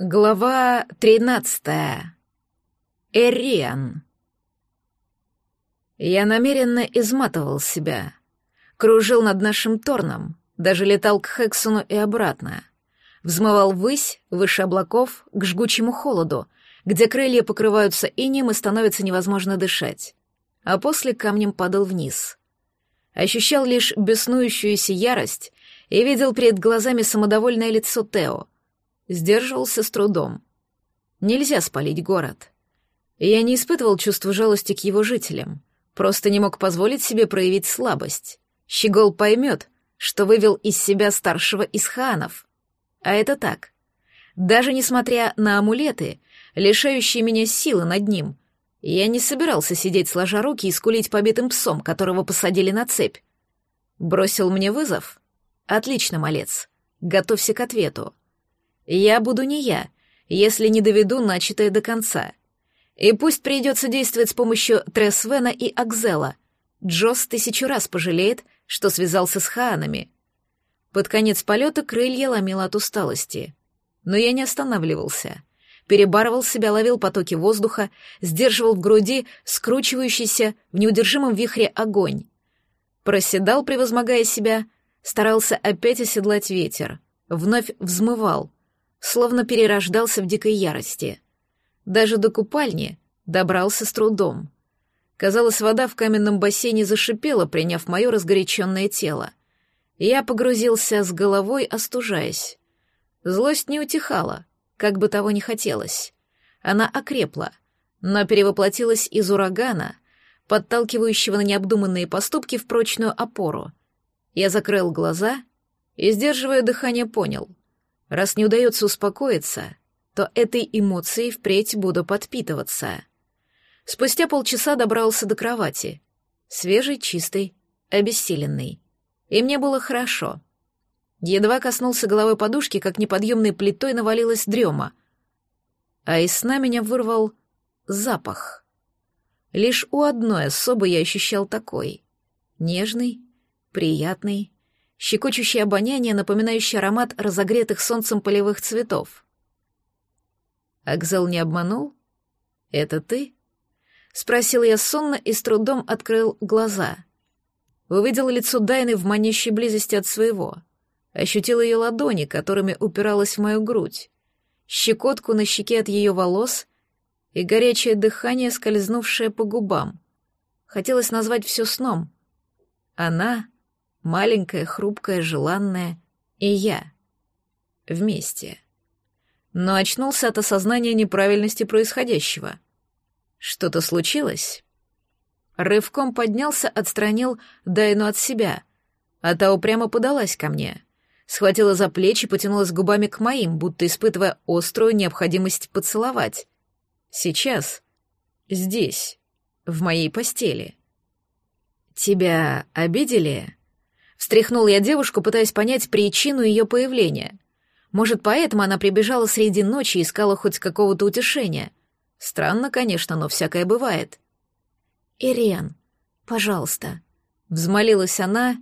Глава тринадцатая. Эриан. Я намеренно изматывал себя. Кружил над нашим Торном, даже летал к Хексону и обратно. Взмывал ввысь, выше облаков, к жгучему холоду, где крылья покрываются инеем и становится невозможно дышать. А после камнем падал вниз. Ощущал лишь беснующуюся ярость и видел перед глазами самодовольное лицо Тео — Сдерживался с трудом. Нельзя спалить город. Я не испытывал чувства жалости к его жителям, просто не мог позволить себе проявить слабость. Щегол поймет, что вывел из себя старшего из хаанов. А это так. Даже несмотря на амулеты, лишающие меня силы над ним, я не собирался сидеть сложа руки и скулить побитым псом, которого посадили на цепь. Бросил мне вызов? Отлично, малец. Готовься к ответу. Я буду не я, если не доведу начатое до конца. И пусть придется действовать с помощью Тресвена и Акзела. Джос тысячу раз пожалеет, что связался с Хаанами. Под конец полета крылья ломило от усталости. Но я не останавливался. Перебарывал себя, ловил потоки воздуха, сдерживал в груди скручивающийся в неудержимом вихре огонь. Проседал, превозмогая себя, старался опять оседлать ветер. Вновь взмывал — словно перерождался в дикой ярости. Даже до купальни добрался с трудом. Казалось, вода в каменном бассейне зашипела, приняв мое разгоряченное тело. Я погрузился с головой, остужаясь. Злость не утихала, как бы того ни хотелось. Она окрепла, но перевоплотилась из урагана, подталкивающего на необдуманные поступки в прочную опору. Я закрыл глаза и, сдерживая дыхание, понял. Раз не удается успокоиться, то этой эмоцией впредь буду подпитываться. Спустя полчаса добрался до кровати. Свежий, чистый, обессиленный. И мне было хорошо. Едва коснулся головой подушки, как неподъемной плитой навалилась дрема. А из сна меня вырвал запах. Лишь у одной особы я ощущал такой. Нежный, приятный, щекочущее обоняние, напоминающее аромат разогретых солнцем полевых цветов. Акзел не обманул? Это ты? Спросил я сонно и с трудом открыл глаза. Увидел лицо Дайны в манящей близости от своего. Ощутил ее ладони, которыми упиралась в мою грудь, щекотку на щеке от ее волос и горячее дыхание, скользнувшее по губам. Хотелось назвать все сном. Она маленькая, хрупкая, желанная, и я. Вместе. Но очнулся от осознания неправильности происходящего. Что-то случилось? Рывком поднялся, отстранил Дайну от себя, а та упрямо подалась ко мне. Схватила за плечи, потянулась губами к моим, будто испытывая острую необходимость поцеловать. Сейчас. Здесь. В моей постели. «Тебя обидели?» Встряхнул я девушку, пытаясь понять причину ее появления. Может, поэтому она прибежала среди ночи и искала хоть какого-то утешения. Странно, конечно, но всякое бывает. «Ириан, пожалуйста», — взмолилась она,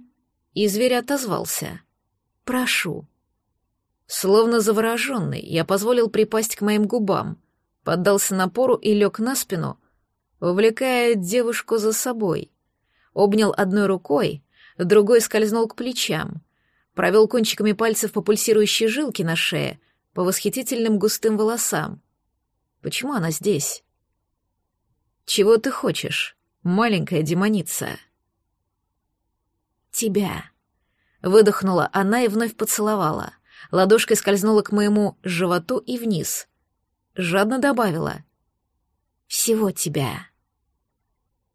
и зверь отозвался. «Прошу». Словно завороженный, я позволил припасть к моим губам, поддался напору и лег на спину, увлекая девушку за собой. Обнял одной рукой, другой скользнул к плечам, провел кончиками пальцев по пульсирующей жилке на шее, по восхитительным густым волосам. Почему она здесь? Чего ты хочешь, маленькая демоница? Тебя. Выдохнула она и вновь поцеловала. Ладошкой скользнула к моему животу и вниз. Жадно добавила. Всего тебя.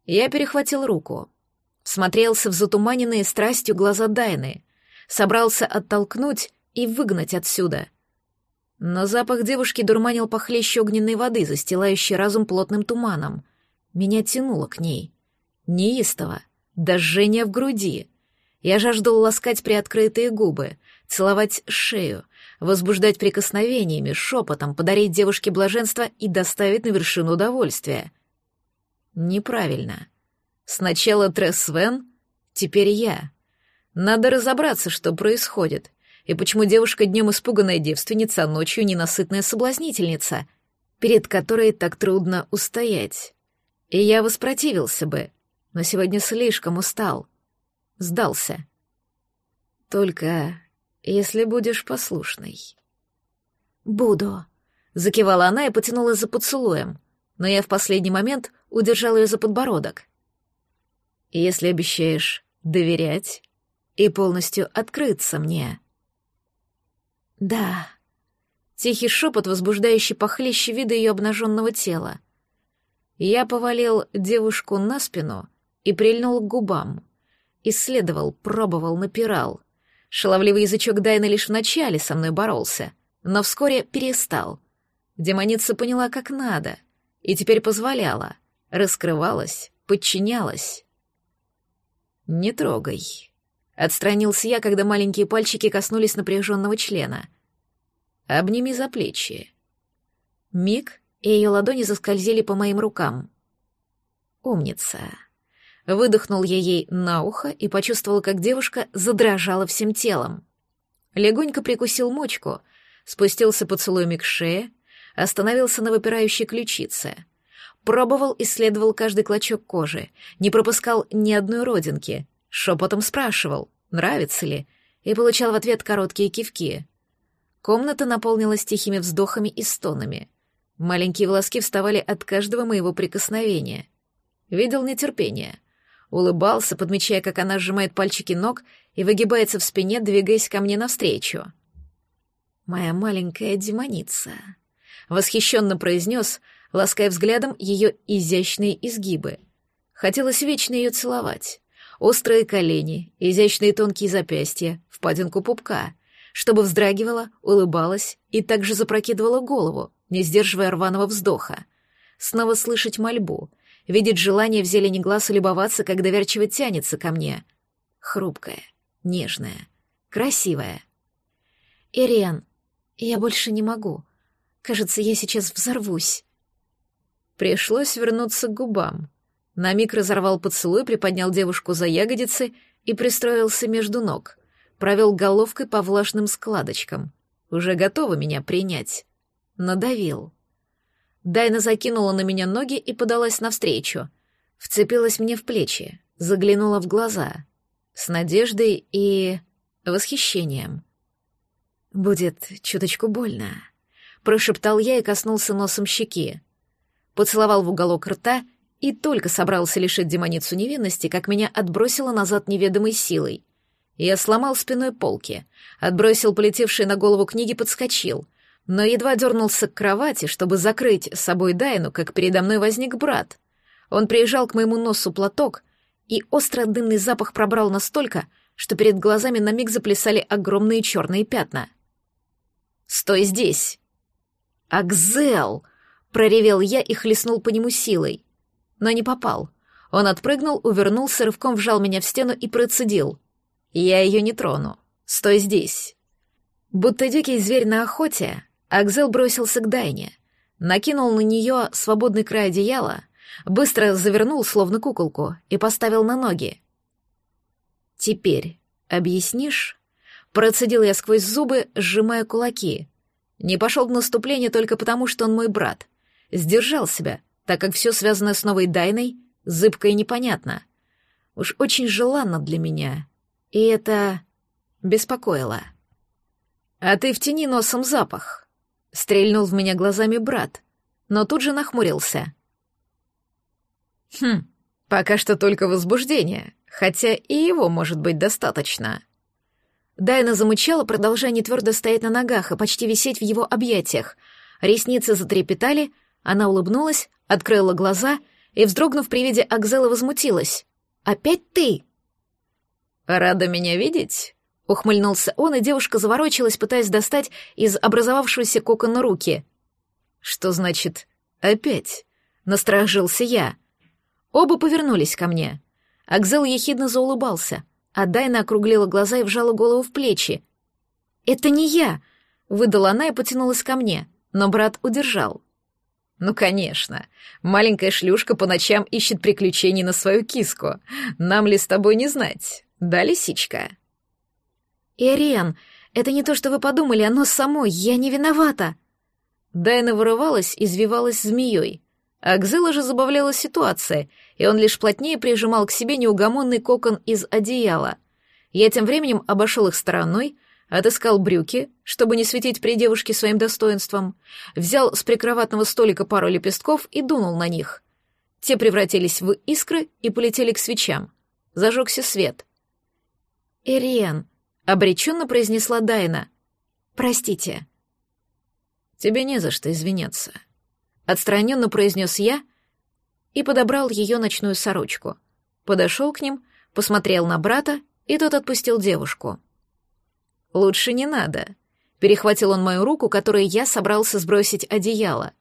Я перехватил руку смотрелся в затуманенные страстью глаза Дайны, собрался оттолкнуть и выгнать отсюда. Но запах девушки дурманил похлеще огненной воды, застилающей разум плотным туманом. Меня тянуло к ней. Неистово, до жжения в груди. Я жаждал ласкать приоткрытые губы, целовать шею, возбуждать прикосновениями, шепотом, подарить девушке блаженство и доставить на вершину удовольствия. Неправильно. Сначала Тресвен, теперь я. Надо разобраться, что происходит, И почему девушка днем испуганная девственница, а ночью ненасытная соблазнительница, перед которой так трудно устоять? И я воспротивился бы, но сегодня слишком устал. Сдался. Только если будешь послушной. «Буду», — закивала она и потянулась за поцелуем, но я в последний момент удержал ее за подбородок. «Если обещаешь доверять и полностью открыться мне». «Да», — тихий шепот, возбуждающий похлеще вида ее обнаженного тела. Я повалил девушку на спину и прильнул к губам. Исследовал, пробовал, напирал. Шаловливый язычок Дайна лишь вначале со мной боролся, но вскоре перестал. Демоница поняла, как надо, и теперь позволяла, раскрывалась, подчинялась. «Не трогай», — отстранился я, когда маленькие пальчики коснулись напряженного члена. «Обними за плечи». Миг, и ее ладони заскользили по моим рукам. «Умница». Выдохнул я ей на ухо и почувствовал, как девушка задрожала всем телом. Легонько прикусил мочку, спустился поцелуями к шее, остановился на выпирающей ключице. Пробовал, исследовал каждый клочок кожи, не пропускал ни одной родинки, шепотом спрашивал, нравится ли, и получал в ответ короткие кивки. Комната наполнилась тихими вздохами и стонами. Маленькие волоски вставали от каждого моего прикосновения. Видел нетерпение — улыбался, подмечая, как она сжимает пальчики ног и выгибается в спине, двигаясь ко мне навстречу. «Моя маленькая демоница», — восхищенно произнес, лаская взглядом ее изящные изгибы. Хотелось вечно ее целовать. Острые колени, изящные тонкие запястья, впадинку пупка, чтобы вздрагивала, улыбалась и также запрокидывала голову, не сдерживая рваного вздоха. Снова слышать мольбу — видеть желание в зелени глаз и любоваться, как доверчиво тянется ко мне. Хрупкая, нежная, красивая. «Ириан, я больше не могу. Кажется, я сейчас взорвусь». Пришлось вернуться к губам. На миг разорвал поцелуй, приподнял девушку за ягодицы и пристроился между ног. Провел головкой по влажным складочкам. Уже готова меня принять. Надавил. Дайна закинула на меня ноги и подалась навстречу. Вцепилась мне в плечи, заглянула в глаза. С надеждой и... восхищением. «Будет чуточку больно», — прошептал я и коснулся носом щеки. Поцеловал в уголок рта и только собрался лишить демоницу невинности, как меня отбросило назад неведомой силой. Я сломал спиной полки, отбросил полетевшие на голову книги, подскочил — но едва дернулся к кровати, чтобы закрыть с собой Дайну, как передо мной возник брат. Он приезжал к моему носу платок, и остро-дымный запах пробрал настолько, что перед глазами на миг заплясали огромные черные пятна. «Стой здесь!» «Акзел!» — проревел я и хлестнул по нему силой. Но не попал. Он отпрыгнул, увернулся, рывком вжал меня в стену и процедил. «Я ее не трону. Стой здесь!» Будто дикий зверь на охоте, Акзел бросился к Дайне, накинул на нее свободный край одеяла, быстро завернул, словно куколку, и поставил на ноги. «Теперь объяснишь?» Процедил я сквозь зубы, сжимая кулаки. Не пошел в наступление только потому, что он мой брат. Сдержал себя, так как все связанное с новой Дайной зыбко и непонятно. Уж очень желанно для меня. И это беспокоило. «А ты втяни носом запах», Стрельнул в меня глазами брат, но тут же нахмурился. Хм, пока что только возбуждение, хотя и его может быть достаточно. Дайна замычала, продолжая нетвердо стоять на ногах и почти висеть в его объятиях. Ресницы затрепетали, она улыбнулась, открыла глаза и, вздрогнув при виде Акзела, возмутилась. «Опять ты?» «Рада меня видеть?» Ухмыльнулся он, и девушка заворочилась, пытаясь достать из образовавшегося кокона руки. «Что значит «опять»?» — насторожился я. Оба повернулись ко мне. Акзел ехидно заулыбался, а Дайна округлила глаза и вжала голову в плечи. «Это не я!» — выдала она и потянулась ко мне, но брат удержал. «Ну, конечно. Маленькая шлюшка по ночам ищет приключений на свою киску. Нам ли с тобой не знать? Да, лисичка?» «Ирен, Это не то, что вы подумали, оно само, я не виновата!» Дайна вырывалась, извивалась змеей. А Акзела же забавляла ситуация, и он лишь плотнее прижимал к себе неугомонный кокон из одеяла. Я тем временем обошел их стороной, отыскал брюки, чтобы не светить при девушке своим достоинством, взял с прикроватного столика пару лепестков и дунул на них. Те превратились в искры и полетели к свечам. Зажегся свет. «Ириен», — обреченно произнесла Дайна. «Простите». «Тебе не за что извиняться», — отстраненно произнес я и подобрал ее ночную сорочку. Подошел к ним, посмотрел на брата, и тот отпустил девушку. «Лучше не надо», — перехватил он мою руку, которой я собрался сбросить одеяло.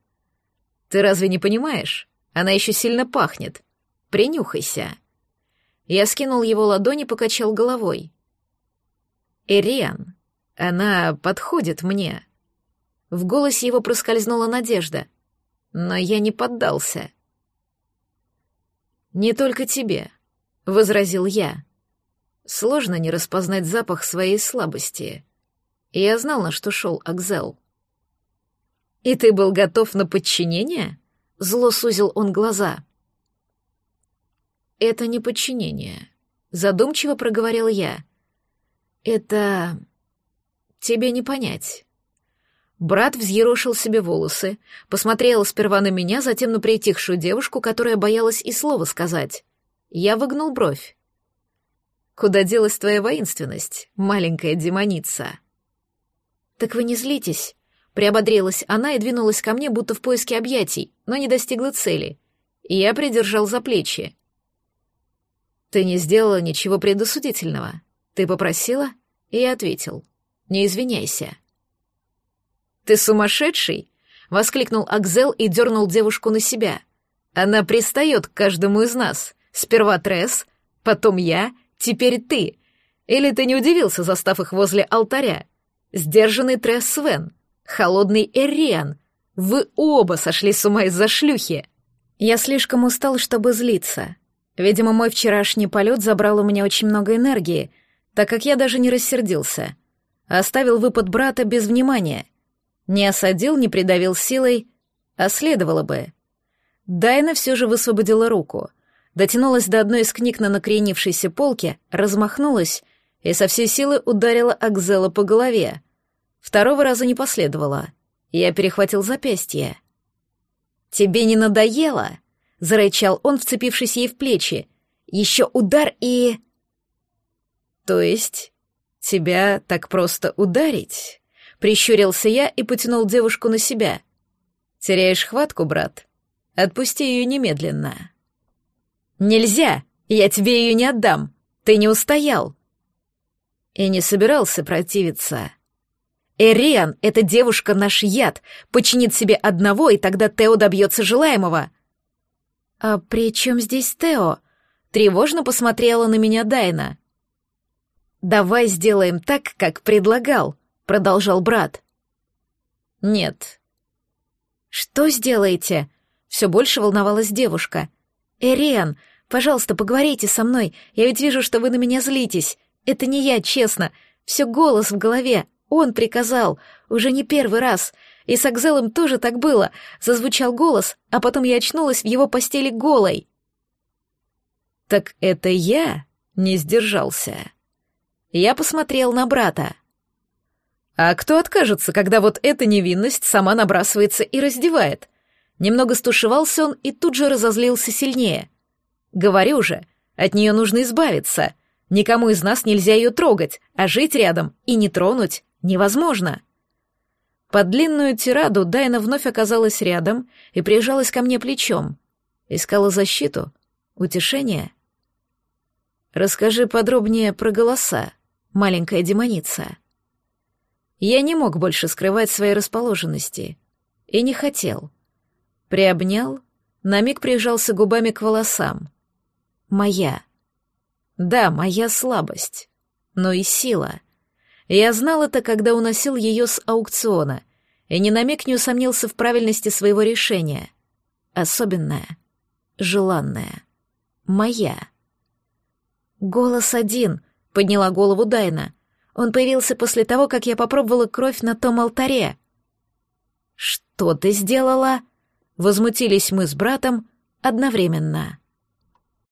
«Ты разве не понимаешь? Она еще сильно пахнет. Принюхайся». Я скинул его ладони и покачал головой. «Эриан, она подходит мне». В голосе его проскользнула надежда, но я не поддался. «Не только тебе», — возразил я. Сложно не распознать запах своей слабости. Я знал, на что шел Акзел. «И ты был готов на подчинение?» Зло сузил он глаза. «Это не подчинение», — задумчиво проговорил я. «Это... тебе не понять». Брат взъерошил себе волосы, посмотрел сперва на меня, затем на притихшую девушку, которая боялась и слова сказать. Я выгнул бровь. Куда делась твоя воинственность, маленькая демоница?» «Так вы не злитесь?» Приободрилась она и двинулась ко мне, будто в поиске объятий, но не достигла цели. И я придержал за плечи. «Ты не сделала ничего предосудительного. Ты попросила?» И я ответил. «Не извиняйся». «Ты сумасшедший?» — воскликнул Акзел и дернул девушку на себя. «Она пристает к каждому из нас. Сперва Тресс, потом я, Теперь ты. Или ты не удивился, застав их возле алтаря? Сдержанный Тресс холодный Эриан. Вы оба сошли с ума из-за шлюхи. Я слишком устал, чтобы злиться. Видимо, мой вчерашний полет забрал у меня очень много энергии, так как я даже не рассердился. Оставил выпад брата без внимания. Не осадил, не придавил силой, а следовало бы. Дайна все же высвободила руку — дотянулась до одной из книг на накренившейся полке, размахнулась и со всей силы ударила Акзела по голове. Второго раза не последовало. Я перехватил запястье. «Тебе не надоело?» — зарычал он, вцепившись ей в плечи. «Еще удар и...» «То есть тебя так просто ударить?» — прищурился я и потянул девушку на себя. «Теряешь хватку, брат? Отпусти ее немедленно». «Нельзя! Я тебе ее не отдам! Ты не устоял!» И не собирался противиться. «Эриан, эта девушка наш яд, починит себе одного, и тогда Тео добьется желаемого». «А при чем здесь Тео?» Тревожно посмотрела на меня Дайна. «Давай сделаем так, как предлагал», — продолжал брат. «Нет». «Что сделаете?» Все больше волновалась девушка. «Эриан, Пожалуйста, поговорите со мной. Я ведь вижу, что вы на меня злитесь. Это не я, честно. Все голос в голове. Он приказал. Уже не первый раз. И с Акзелом тоже так было. Зазвучал голос, а потом я очнулась в его постели голой. Так это я не сдержался. Я посмотрел на брата. А кто откажется, когда вот эта невинность сама набрасывается и раздевает? Немного стушевался он и тут же разозлился сильнее — Говорю же, от нее нужно избавиться. Никому из нас нельзя ее трогать, а жить рядом и не тронуть невозможно. Под длинную тираду Дайна вновь оказалась рядом и прижалась ко мне плечом. Искала защиту, утешение. «Расскажи подробнее про голоса, маленькая демоница». Я не мог больше скрывать своей расположенности. И не хотел. Приобнял, на миг прижался губами к волосам — моя. Да, моя слабость, но и сила. Я знал это, когда уносил ее с аукциона, и ни на миг не усомнился в правильности своего решения. Особенная, желанная, моя. «Голос один», — подняла голову Дайна. Он появился после того, как я попробовала кровь на том алтаре. «Что ты сделала?» — возмутились мы с братом одновременно.